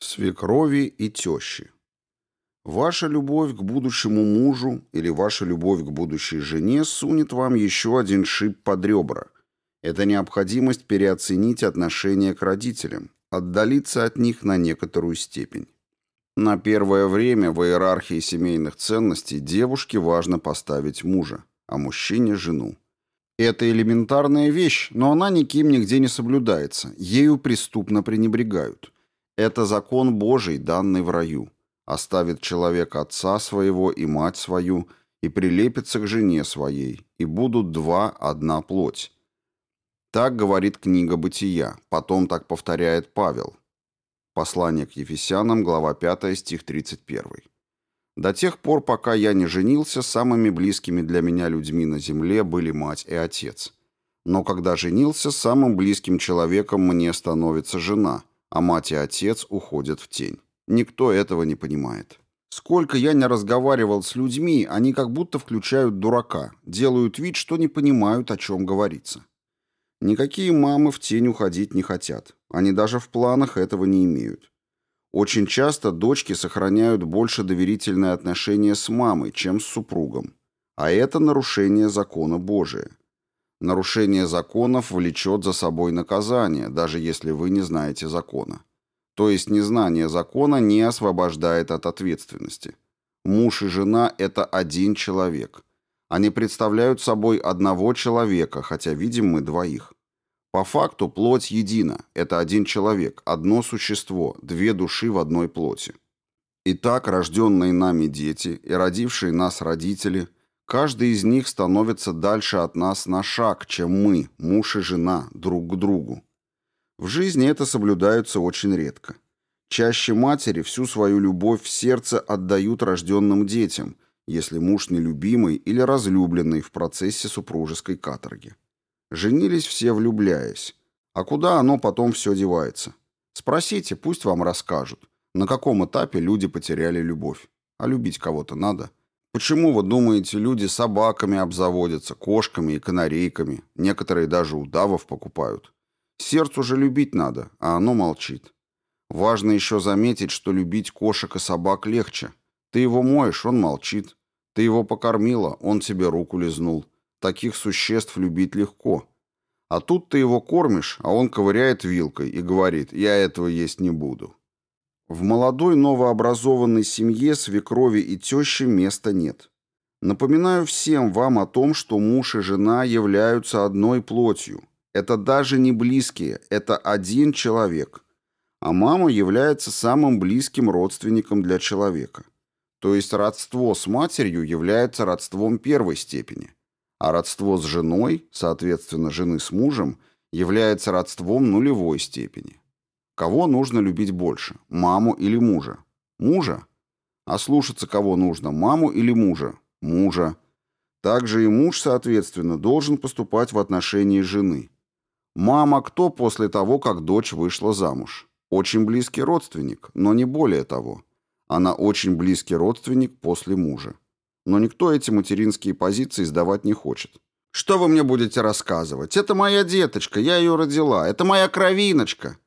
Свекрови и тещи. Ваша любовь к будущему мужу или ваша любовь к будущей жене сунет вам еще один шип под ребра. Это необходимость переоценить отношение к родителям, отдалиться от них на некоторую степень. На первое время в иерархии семейных ценностей девушке важно поставить мужа, а мужчине – жену. Это элементарная вещь, но она никем нигде не соблюдается, ею преступно пренебрегают – это закон Божий, данный в раю. Оставит человек отца своего и мать свою, и прилепится к жене своей, и будут два одна плоть. Так говорит книга Бытия, потом так повторяет Павел. Послание к Ефесянам, глава 5, стих 31. До тех пор, пока я не женился, самыми близкими для меня людьми на земле были мать и отец. Но когда женился, самым близким человеком мне становится жена, а мать и отец уходят в тень. Никто этого не понимает. Сколько я не разговаривал с людьми, они как будто включают дурака, делают вид, что не понимают, о чем говорится. Никакие мамы в тень уходить не хотят. Они даже в планах этого не имеют. Очень часто дочки сохраняют больше доверительное отношение с мамой, чем с супругом. А это нарушение закона Божия. Нарушение законов влечет за собой наказание, даже если вы не знаете закона. То есть незнание закона не освобождает от ответственности. Муж и жена – это один человек. Они представляют собой одного человека, хотя видим мы двоих. По факту плоть едина – это один человек, одно существо, две души в одной плоти. Итак, рожденные нами дети и родившие нас родители – Каждый из них становится дальше от нас на шаг, чем мы, муж и жена, друг к другу. В жизни это соблюдается очень редко. Чаще матери всю свою любовь в сердце отдают рожденным детям, если муж нелюбимый или разлюбленный в процессе супружеской каторги. Женились все влюбляясь. А куда оно потом все девается? Спросите, пусть вам расскажут, на каком этапе люди потеряли любовь. А любить кого-то надо – Почему, вы думаете, люди собаками обзаводятся, кошками и канарейками? Некоторые даже удавов покупают. Сердцу же любить надо, а оно молчит. Важно еще заметить, что любить кошек и собак легче. Ты его моешь, он молчит. Ты его покормила, он тебе руку лизнул. Таких существ любить легко. А тут ты его кормишь, а он ковыряет вилкой и говорит «я этого есть не буду». В молодой новообразованной семье свекрови и тещи места нет. Напоминаю всем вам о том, что муж и жена являются одной плотью. Это даже не близкие, это один человек. А мама является самым близким родственником для человека. То есть родство с матерью является родством первой степени, а родство с женой, соответственно, жены с мужем, является родством нулевой степени. Кого нужно любить больше, маму или мужа? Мужа? А слушаться кого нужно, маму или мужа? Мужа. Также и муж, соответственно, должен поступать в отношении жены. Мама кто после того, как дочь вышла замуж? Очень близкий родственник, но не более того. Она очень близкий родственник после мужа. Но никто эти материнские позиции сдавать не хочет. Что вы мне будете рассказывать? Это моя деточка, я ее родила. Это моя кровиночка.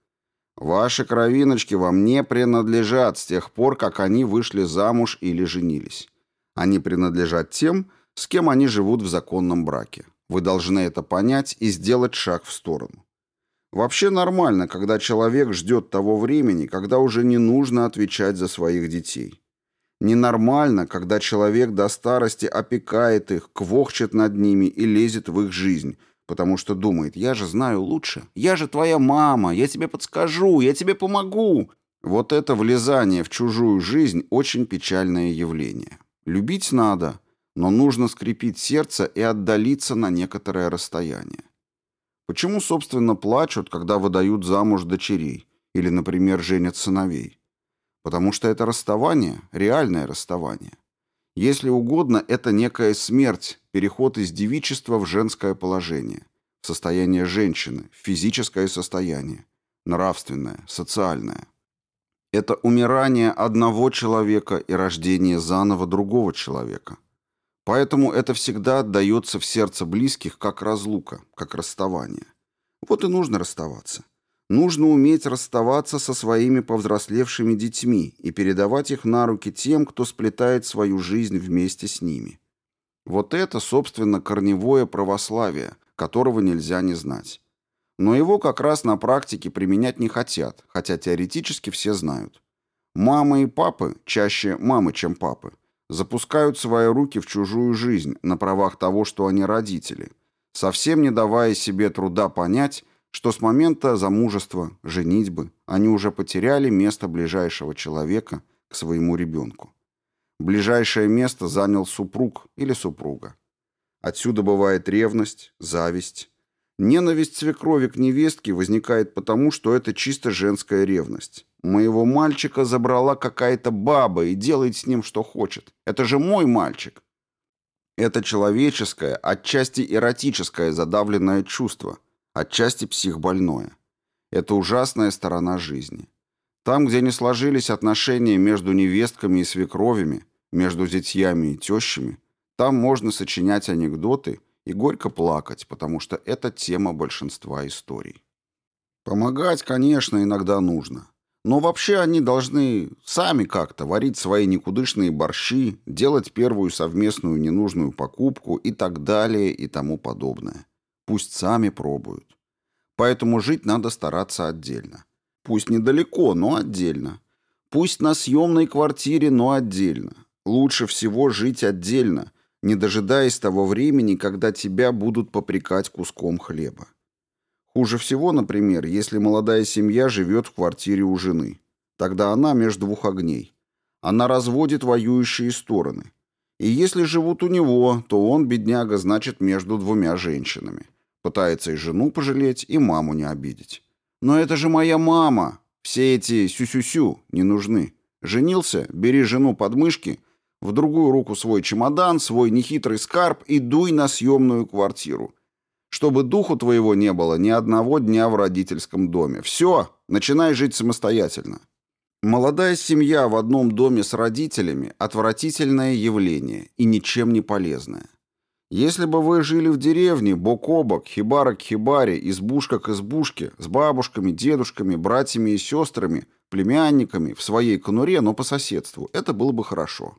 Ваши кровиночки вам не принадлежат с тех пор, как они вышли замуж или женились. Они принадлежат тем, с кем они живут в законном браке. Вы должны это понять и сделать шаг в сторону. Вообще нормально, когда человек ждет того времени, когда уже не нужно отвечать за своих детей. Ненормально, когда человек до старости опекает их, квохчет над ними и лезет в их жизнь – потому что думает, я же знаю лучше, я же твоя мама, я тебе подскажу, я тебе помогу. Вот это влезание в чужую жизнь очень печальное явление. Любить надо, но нужно скрепить сердце и отдалиться на некоторое расстояние. Почему, собственно, плачут, когда выдают замуж дочерей или, например, женят сыновей? Потому что это расставание, реальное расставание. Если угодно, это некая смерть, переход из девичества в женское положение, в состояние женщины, в физическое состояние, нравственное, социальное. Это умирание одного человека и рождение заново другого человека. Поэтому это всегда отдается в сердце близких как разлука, как расставание. Вот и нужно расставаться. Нужно уметь расставаться со своими повзрослевшими детьми и передавать их на руки тем, кто сплетает свою жизнь вместе с ними. Вот это, собственно, корневое православие, которого нельзя не знать. Но его как раз на практике применять не хотят, хотя теоретически все знают. Мамы и папы, чаще мамы, чем папы, запускают свои руки в чужую жизнь на правах того, что они родители, совсем не давая себе труда понять, что с момента замужества, женитьбы, они уже потеряли место ближайшего человека к своему ребенку. Ближайшее место занял супруг или супруга. Отсюда бывает ревность, зависть. Ненависть свекрови к невестке возникает потому, что это чисто женская ревность. Моего мальчика забрала какая-то баба и делает с ним, что хочет. Это же мой мальчик. Это человеческое, отчасти эротическое задавленное чувство – отчасти психбольное. Это ужасная сторона жизни. Там, где не сложились отношения между невестками и свекровями, между зятьями и тещами, там можно сочинять анекдоты и горько плакать, потому что это тема большинства историй. Помогать, конечно, иногда нужно. Но вообще они должны сами как-то варить свои никудышные борщи, делать первую совместную ненужную покупку и так далее и тому подобное. Пусть сами пробуют. Поэтому жить надо стараться отдельно. Пусть недалеко, но отдельно. Пусть на съемной квартире, но отдельно. Лучше всего жить отдельно, не дожидаясь того времени, когда тебя будут попрекать куском хлеба. Хуже всего, например, если молодая семья живет в квартире у жены. Тогда она между двух огней. Она разводит воюющие стороны. И если живут у него, то он, бедняга, значит, между двумя женщинами. Пытается и жену пожалеть, и маму не обидеть. Но это же моя мама. Все эти сю-сю-сю не нужны. Женился, бери жену под мышки, в другую руку свой чемодан, свой нехитрый скарб и дуй на съемную квартиру. Чтобы духу твоего не было ни одного дня в родительском доме. Все, начинай жить самостоятельно. Молодая семья в одном доме с родителями – отвратительное явление и ничем не полезное. Если бы вы жили в деревне, бок о бок, хибара к хибаре, избушка к избушке, с бабушками, дедушками, братьями и сестрами, племянниками, в своей конуре, но по соседству, это было бы хорошо.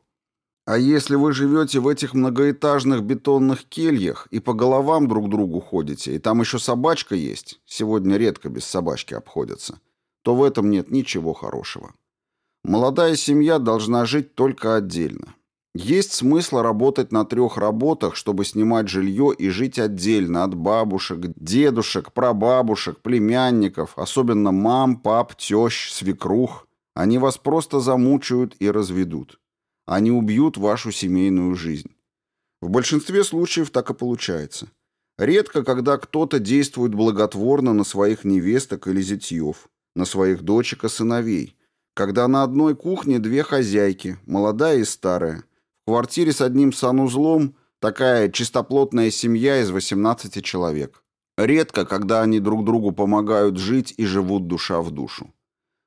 А если вы живете в этих многоэтажных бетонных кельях и по головам друг другу ходите, и там еще собачка есть, сегодня редко без собачки обходятся, то в этом нет ничего хорошего. Молодая семья должна жить только отдельно. Есть смысл работать на трех работах, чтобы снимать жилье и жить отдельно от бабушек, дедушек, прабабушек, племянников, особенно мам, пап, тещ, свекрух. Они вас просто замучают и разведут. Они убьют вашу семейную жизнь. В большинстве случаев так и получается. Редко, когда кто-то действует благотворно на своих невесток или зятьев, на своих дочек и сыновей, когда на одной кухне две хозяйки, молодая и старая, в квартире с одним санузлом такая чистоплотная семья из 18 человек. Редко, когда они друг другу помогают жить и живут душа в душу.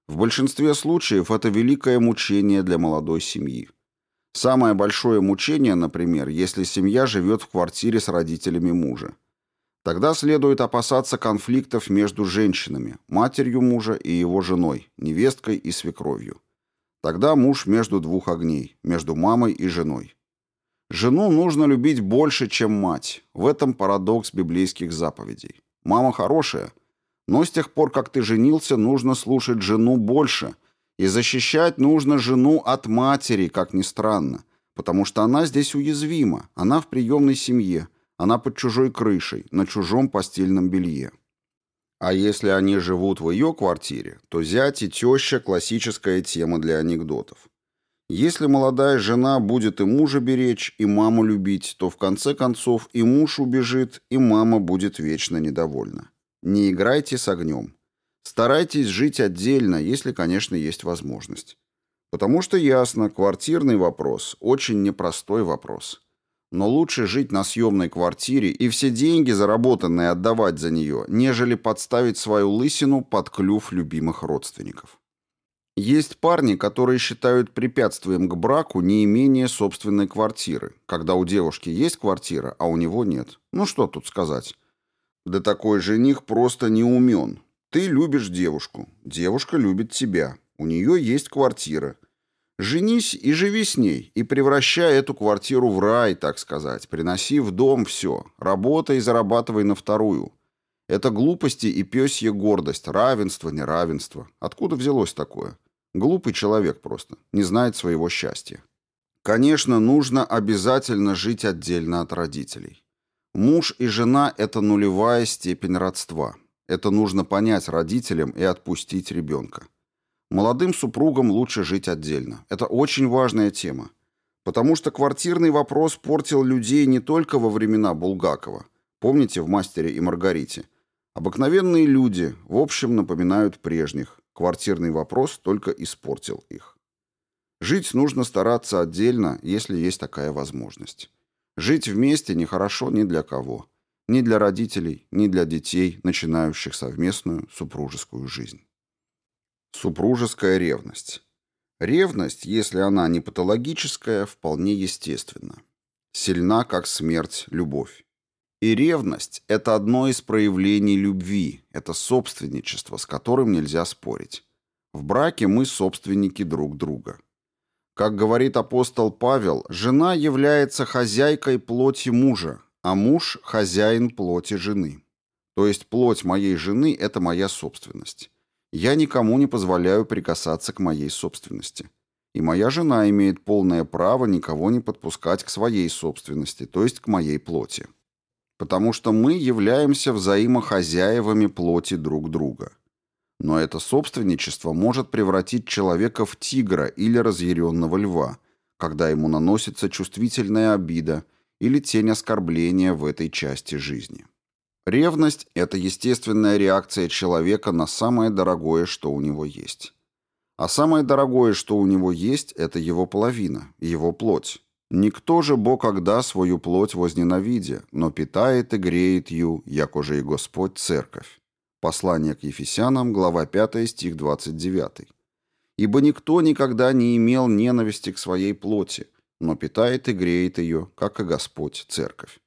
В большинстве случаев это великое мучение для молодой семьи. Самое большое мучение, например, если семья живет в квартире с родителями мужа. Тогда следует опасаться конфликтов между женщинами, матерью мужа и его женой, невесткой и свекровью. Тогда муж между двух огней, между мамой и женой. Жену нужно любить больше, чем мать. В этом парадокс библейских заповедей. Мама хорошая, но с тех пор, как ты женился, нужно слушать жену больше, и защищать нужно жену от матери, как ни странно, потому что она здесь уязвима, она в приемной семье, она под чужой крышей, на чужом постельном белье. А если они живут в ее квартире, то зять и теща – классическая тема для анекдотов. Если молодая жена будет и мужа беречь, и маму любить, то в конце концов и муж убежит, и мама будет вечно недовольна. Не играйте с огнем. Старайтесь жить отдельно, если, конечно, есть возможность. Потому что ясно, квартирный вопрос – очень непростой вопрос. Но лучше жить на съемной квартире и все деньги, заработанные, отдавать за нее, нежели подставить свою лысину под клюв любимых родственников. Есть парни, которые считают препятствием к браку неимение собственной квартиры, когда у девушки есть квартира, а у него нет. Ну что тут сказать? Да такой жених просто не умен. Ты любишь девушку, девушка любит тебя, у нее есть квартира. Женись и живи с ней, и превращай эту квартиру в рай, так сказать. Приноси в дом все, работай и зарабатывай на вторую. Это глупости и пёсья гордость, равенство, неравенство. Откуда взялось такое? Глупый человек просто, не знает своего счастья. Конечно, нужно обязательно жить отдельно от родителей. Муж и жена – это нулевая степень родства. Это нужно понять родителям и отпустить ребенка. Молодым супругам лучше жить отдельно. Это очень важная тема. Потому что квартирный вопрос портил людей не только во времена Булгакова. Помните в «Мастере и Маргарите»? Обыкновенные люди, в общем, напоминают прежних. Квартирный вопрос только испортил их. Жить нужно стараться отдельно, если есть такая возможность. Жить вместе нехорошо ни для кого. Ни для родителей, ни для детей, начинающих совместную супружескую жизнь. Супружеская ревность. Ревность, если она не патологическая, вполне естественна. Сильна, как смерть, любовь. И ревность – это одно из проявлений любви, это собственничество, с которым нельзя спорить. В браке мы собственники друг друга. Как говорит апостол Павел, жена является хозяйкой плоти мужа, а муж – хозяин плоти жены. То есть плоть моей жены – это моя собственность. Я никому не позволяю прикасаться к моей собственности. И моя жена имеет полное право никого не подпускать к своей собственности, то есть к моей плоти. Потому что мы являемся взаимохозяевами плоти друг друга. Но это собственничество может превратить человека в тигра или разъяренного льва, когда ему наносится чувствительная обида или тень оскорбления в этой части жизни. Ревность – это естественная реакция человека на самое дорогое, что у него есть. А самое дорогое, что у него есть, это его половина, его плоть. Никто же Бог когда свою плоть возненавидя, но питает и греет ю, як уже и Господь церковь. Послание к Ефесянам, глава 5, стих 29. Ибо никто никогда не имел ненависти к своей плоти, но питает и греет ее, как и Господь церковь.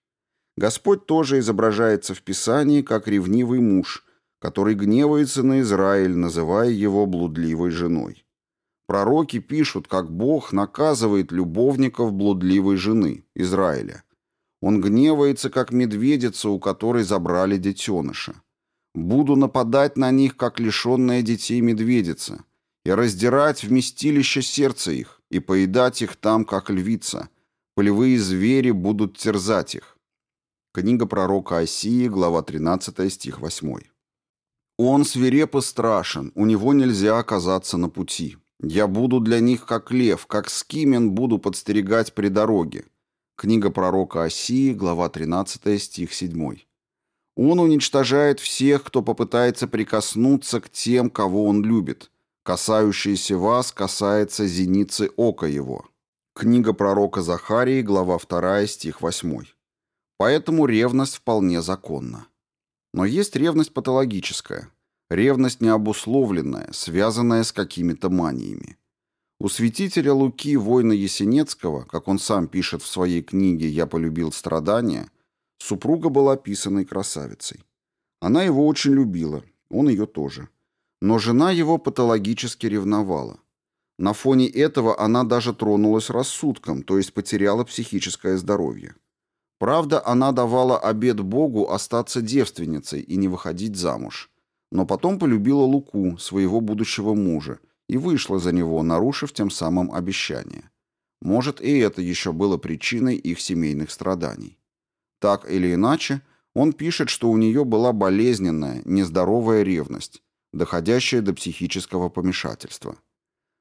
Господь тоже изображается в Писании как ревнивый муж, который гневается на Израиль, называя его блудливой женой. Пророки пишут, как Бог наказывает любовников блудливой жены, Израиля. Он гневается, как медведица, у которой забрали детеныша. «Буду нападать на них, как лишенная детей медведица, и раздирать вместилище сердца их, и поедать их там, как львица. Полевые звери будут терзать их. Книга пророка Осии, глава 13, стих 8. «Он свиреп и страшен, у него нельзя оказаться на пути. Я буду для них как лев, как скимен буду подстерегать при дороге». Книга пророка Осии, глава 13, стих 7. Он уничтожает всех, кто попытается прикоснуться к тем, кого он любит. Касающийся вас касается зеницы ока его. Книга пророка Захарии, глава 2, стих 8. Поэтому ревность вполне законна. Но есть ревность патологическая, ревность необусловленная, связанная с какими-то маниями. У святителя Луки Война Есенецкого, как он сам пишет в своей книге «Я полюбил страдания», супруга была писаной красавицей. Она его очень любила, он ее тоже. Но жена его патологически ревновала. На фоне этого она даже тронулась рассудком, то есть потеряла психическое здоровье. Правда, она давала обет Богу остаться девственницей и не выходить замуж. Но потом полюбила Луку, своего будущего мужа, и вышла за него, нарушив тем самым обещание. Может, и это еще было причиной их семейных страданий. Так или иначе, он пишет, что у нее была болезненная, нездоровая ревность, доходящая до психического помешательства.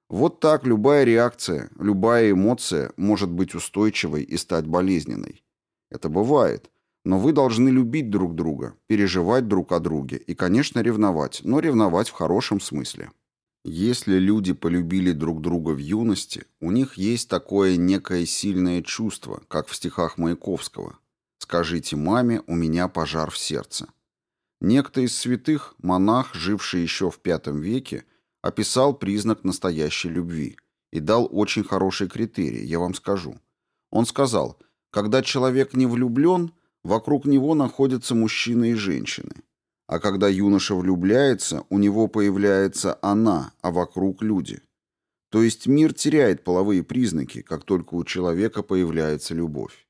Вот так любая реакция, любая эмоция может быть устойчивой и стать болезненной. Это бывает. Но вы должны любить друг друга, переживать друг о друге и, конечно, ревновать, но ревновать в хорошем смысле. Если люди полюбили друг друга в юности, у них есть такое некое сильное чувство, как в стихах Маяковского. «Скажите маме, у меня пожар в сердце». Некто из святых, монах, живший еще в V веке, описал признак настоящей любви и дал очень хороший критерий, я вам скажу. Он сказал – когда человек не влюблен, вокруг него находятся мужчины и женщины. А когда юноша влюбляется, у него появляется она, а вокруг люди. То есть мир теряет половые признаки, как только у человека появляется любовь.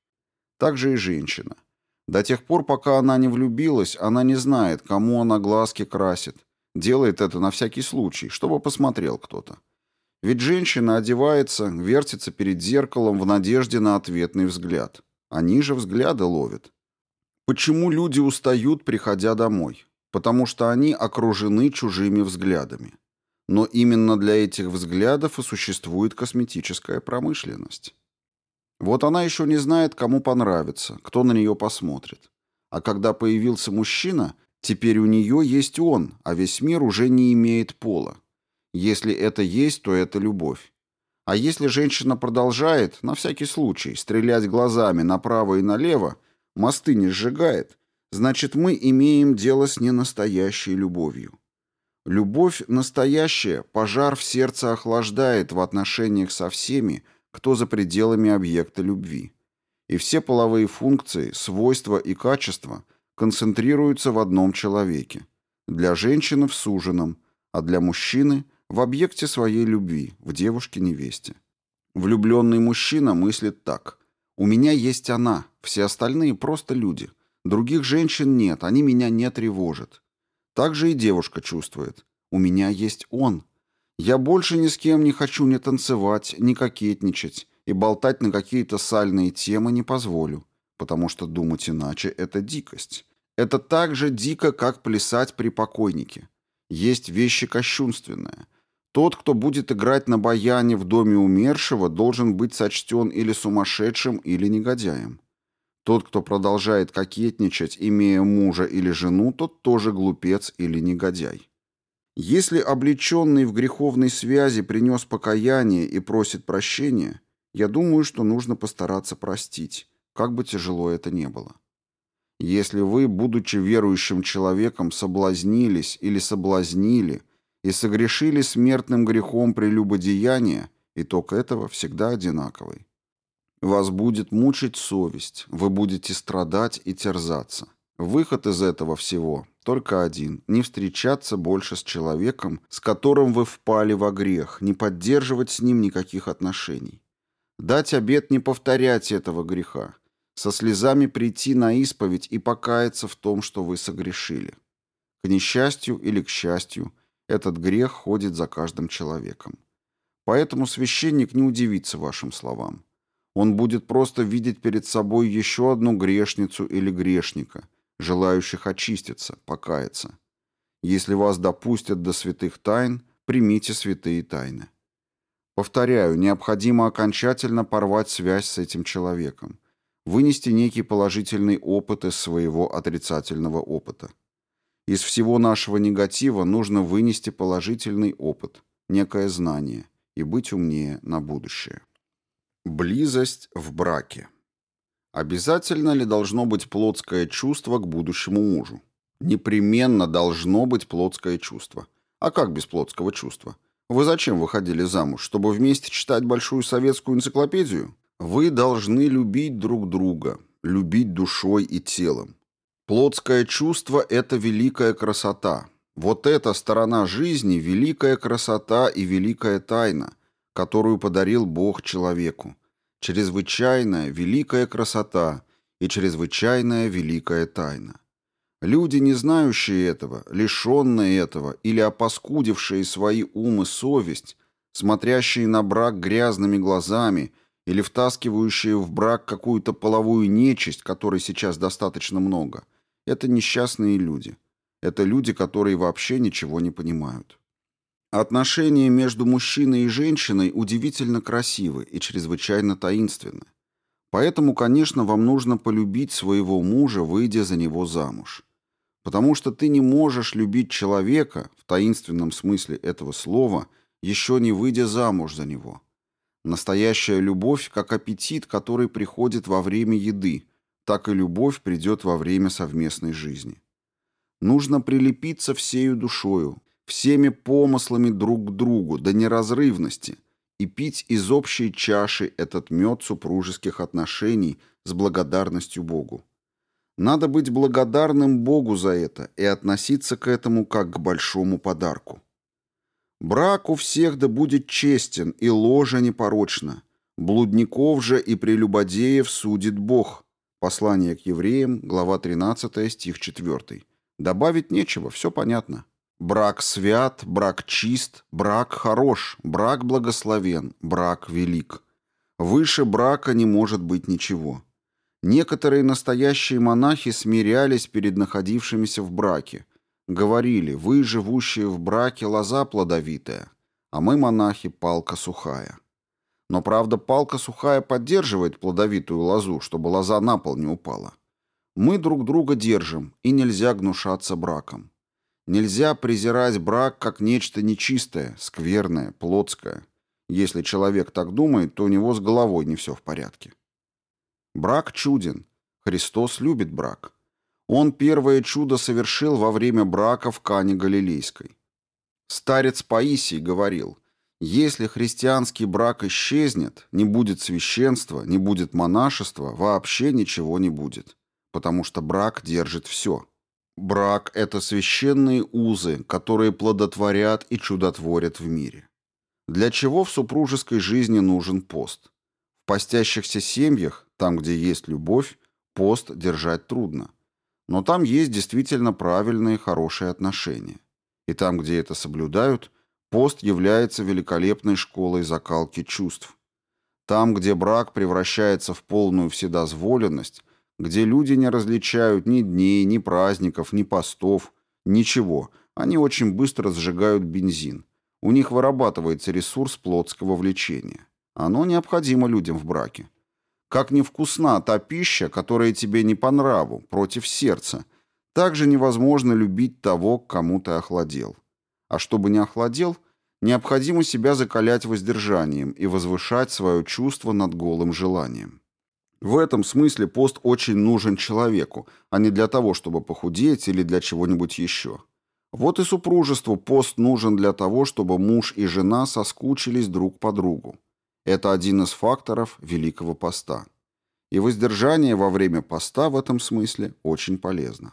Так же и женщина. До тех пор, пока она не влюбилась, она не знает, кому она глазки красит. Делает это на всякий случай, чтобы посмотрел кто-то. Ведь женщина одевается, вертится перед зеркалом в надежде на ответный взгляд. Они же взгляды ловят. Почему люди устают, приходя домой? Потому что они окружены чужими взглядами. Но именно для этих взглядов и существует косметическая промышленность. Вот она еще не знает, кому понравится, кто на нее посмотрит. А когда появился мужчина, теперь у нее есть он, а весь мир уже не имеет пола. Если это есть, то это любовь. А если женщина продолжает, на всякий случай, стрелять глазами направо и налево, мосты не сжигает, значит мы имеем дело с ненастоящей любовью. Любовь настоящая, пожар в сердце охлаждает в отношениях со всеми, кто за пределами объекта любви. И все половые функции, свойства и качества концентрируются в одном человеке. Для женщины в суженом, а для мужчины – в объекте своей любви, в девушке-невесте. Влюбленный мужчина мыслит так. «У меня есть она, все остальные просто люди. Других женщин нет, они меня не тревожат». Так же и девушка чувствует. «У меня есть он. Я больше ни с кем не хочу ни танцевать, ни кокетничать, и болтать на какие-то сальные темы не позволю, потому что думать иначе – это дикость. Это так же дико, как плясать при покойнике. Есть вещи кощунственные – тот, кто будет играть на баяне в доме умершего, должен быть сочтен или сумасшедшим, или негодяем. Тот, кто продолжает кокетничать, имея мужа или жену, тот тоже глупец или негодяй. Если облеченный в греховной связи принес покаяние и просит прощения, я думаю, что нужно постараться простить, как бы тяжело это не было. Если вы, будучи верующим человеком, соблазнились или соблазнили, и согрешили смертным грехом прелюбодеяния, итог этого всегда одинаковый. Вас будет мучить совесть, вы будете страдать и терзаться. Выход из этого всего только один – не встречаться больше с человеком, с которым вы впали во грех, не поддерживать с ним никаких отношений. Дать обет не повторять этого греха, со слезами прийти на исповедь и покаяться в том, что вы согрешили. К несчастью или к счастью, этот грех ходит за каждым человеком. Поэтому священник не удивится вашим словам. Он будет просто видеть перед собой еще одну грешницу или грешника, желающих очиститься, покаяться. Если вас допустят до святых тайн, примите святые тайны. Повторяю, необходимо окончательно порвать связь с этим человеком, вынести некий положительный опыт из своего отрицательного опыта. Из всего нашего негатива нужно вынести положительный опыт, некое знание и быть умнее на будущее. Близость в браке. Обязательно ли должно быть плотское чувство к будущему мужу? Непременно должно быть плотское чувство. А как без плотского чувства? Вы зачем выходили замуж? Чтобы вместе читать большую советскую энциклопедию? Вы должны любить друг друга, любить душой и телом. Плотское чувство – это великая красота. Вот эта сторона жизни – великая красота и великая тайна, которую подарил Бог человеку. Чрезвычайная, великая красота и чрезвычайная, великая тайна. Люди, не знающие этого, лишенные этого или опаскудившие свои умы совесть, смотрящие на брак грязными глазами или втаскивающие в брак какую-то половую нечисть, которой сейчас достаточно много – это несчастные люди. Это люди, которые вообще ничего не понимают. Отношения между мужчиной и женщиной удивительно красивы и чрезвычайно таинственны. Поэтому, конечно, вам нужно полюбить своего мужа, выйдя за него замуж. Потому что ты не можешь любить человека, в таинственном смысле этого слова, еще не выйдя замуж за него. Настоящая любовь, как аппетит, который приходит во время еды – так и любовь придет во время совместной жизни. Нужно прилепиться всею душою, всеми помыслами друг к другу, до неразрывности, и пить из общей чаши этот мед супружеских отношений с благодарностью Богу. Надо быть благодарным Богу за это и относиться к этому как к большому подарку. Брак у всех да будет честен, и ложа непорочна. Блудников же и прелюбодеев судит Бог. Послание к евреям, глава 13, стих 4. Добавить нечего, все понятно. Брак свят, брак чист, брак хорош, брак благословен, брак велик. Выше брака не может быть ничего. Некоторые настоящие монахи смирялись перед находившимися в браке. Говорили, вы, живущие в браке, лоза плодовитая, а мы, монахи, палка сухая. Но, правда, палка сухая поддерживает плодовитую лозу, чтобы лоза на пол не упала. Мы друг друга держим, и нельзя гнушаться браком. Нельзя презирать брак как нечто нечистое, скверное, плотское. Если человек так думает, то у него с головой не все в порядке. Брак чуден. Христос любит брак. Он первое чудо совершил во время брака в Кане Галилейской. Старец Паисий говорил, если христианский брак исчезнет, не будет священства, не будет монашества, вообще ничего не будет, потому что брак держит все. Брак – это священные узы, которые плодотворят и чудотворят в мире. Для чего в супружеской жизни нужен пост? В постящихся семьях, там, где есть любовь, пост держать трудно. Но там есть действительно правильные, хорошие отношения. И там, где это соблюдают, пост является великолепной школой закалки чувств. Там, где брак превращается в полную вседозволенность, где люди не различают ни дней, ни праздников, ни постов, ничего. Они очень быстро сжигают бензин. У них вырабатывается ресурс плотского влечения. Оно необходимо людям в браке. Как невкусна та пища, которая тебе не по нраву, против сердца, так же невозможно любить того, к кому ты охладел. А чтобы не охладел, необходимо себя закалять воздержанием и возвышать свое чувство над голым желанием. В этом смысле пост очень нужен человеку, а не для того, чтобы похудеть или для чего-нибудь еще. Вот и супружеству пост нужен для того, чтобы муж и жена соскучились друг по другу. Это один из факторов Великого Поста. И воздержание во время поста в этом смысле очень полезно.